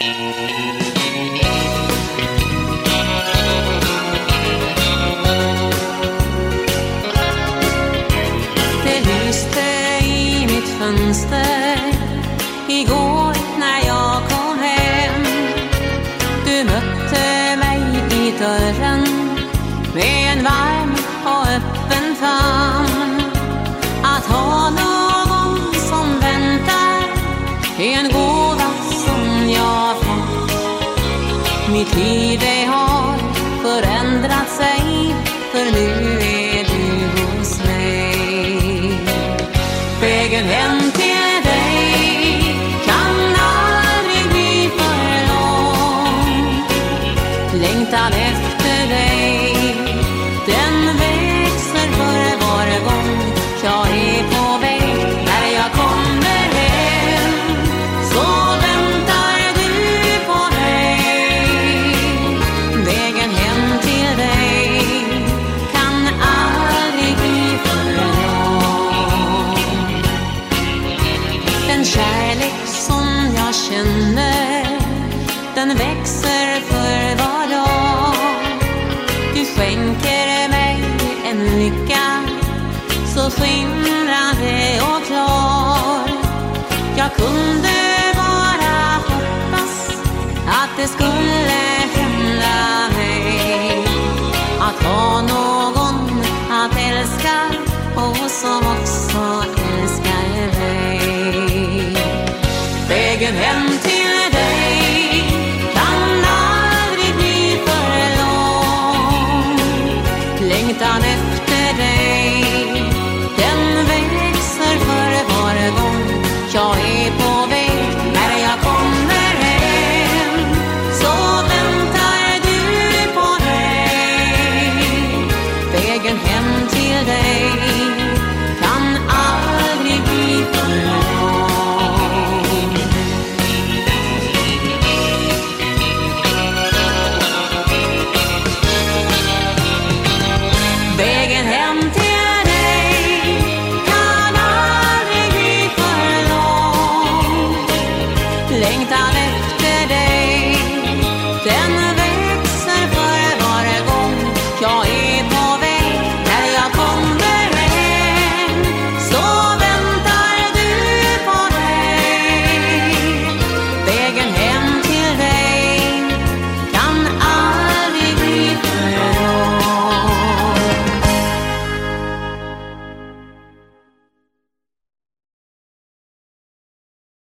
Det lyste i mitt fönster igår när jag kom hem. Du mötte mig i dörren med en varm och öppen famn. Att ha någon som väntar är en gåva Mitt liv det har förändrat sig för nu är du hos mig. Vägen kärlek som jag känner den växer för var dag. Du skänker mig en lycka så skimrande och klar. Jag kunde bara hoppas att det skulle hända mig att ha någon Vägen hem till dig kan aldrig bli för lång. Längtan efter dig, den vägen.